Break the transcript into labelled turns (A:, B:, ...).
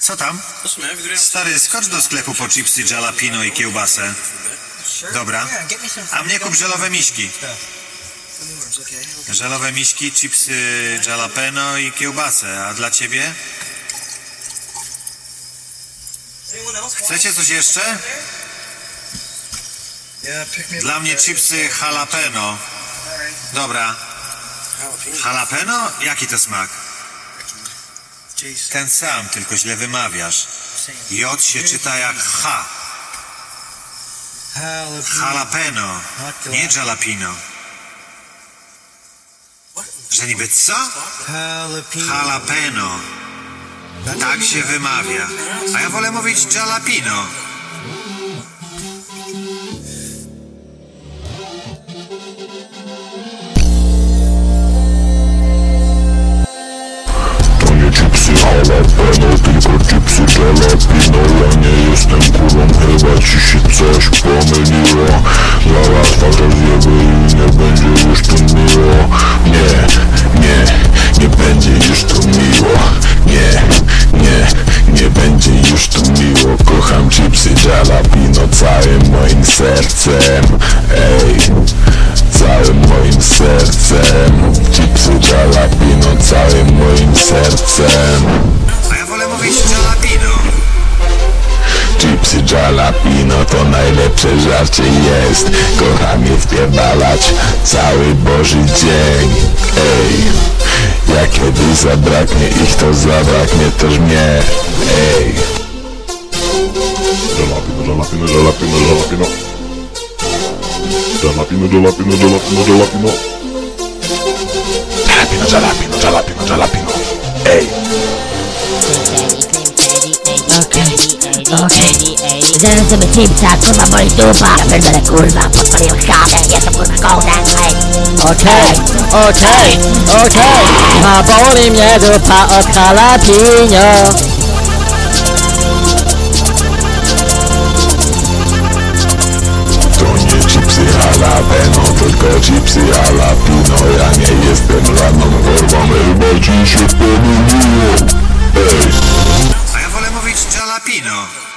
A: Co tam? Stary, skocz do sklepu po chipsy jalapino i kiełbasę. Dobra. A mnie kup żelowe miśki. Żelowe miśki, chipsy jalapeno i kiełbasę. A dla ciebie? Chcecie coś jeszcze? Dla mnie chipsy jalapeno. Dobra. Jalapeno? Jaki to smak? Ten sam, tylko źle wymawiasz. J się czyta jak H. Jalapeno, nie jalapino. Że niby co? Jalapeno. Tak się wymawia. A ja wolę mówić jalapino.
B: Ci się coś pomyliło Zaraz twarze zjeby i nie będzie już tu miło. Nie, nie, nie będzie już tu miło. Nie, nie, nie będzie już tu miło. Kocham chipsy jalapino całym moim sercem. Ej, całym moim sercem. Chipsy jalapino całym moim sercem jalapino to najlepsze żarcie jest. Kocham je wpierdalać cały boży dzień. Ej, jak kiedyś zabraknie ich to zabraknie też mnie. Ej.
C: Jalapino, jalapino, jalapino, jalapino. Jalapino, jalapino, jalapino, jalapino.
B: Jalapino, jalapino, jalapino, jalapino Ej
D: Zero sobie chipsa, kurwa boli dupa. Ja pierdolę kurwa, podpaliłem chatę Jestem kurwa kołdem, hej
E: Okej, okej, okej. A boli mnie dupa od jalapino
B: To nie chipsy jalapeno, tylko chipsy jalapino Ja nie jestem żadną kurwą, chyba ci się pomyliło. Ej.
A: A ja wolę mówić jalapino.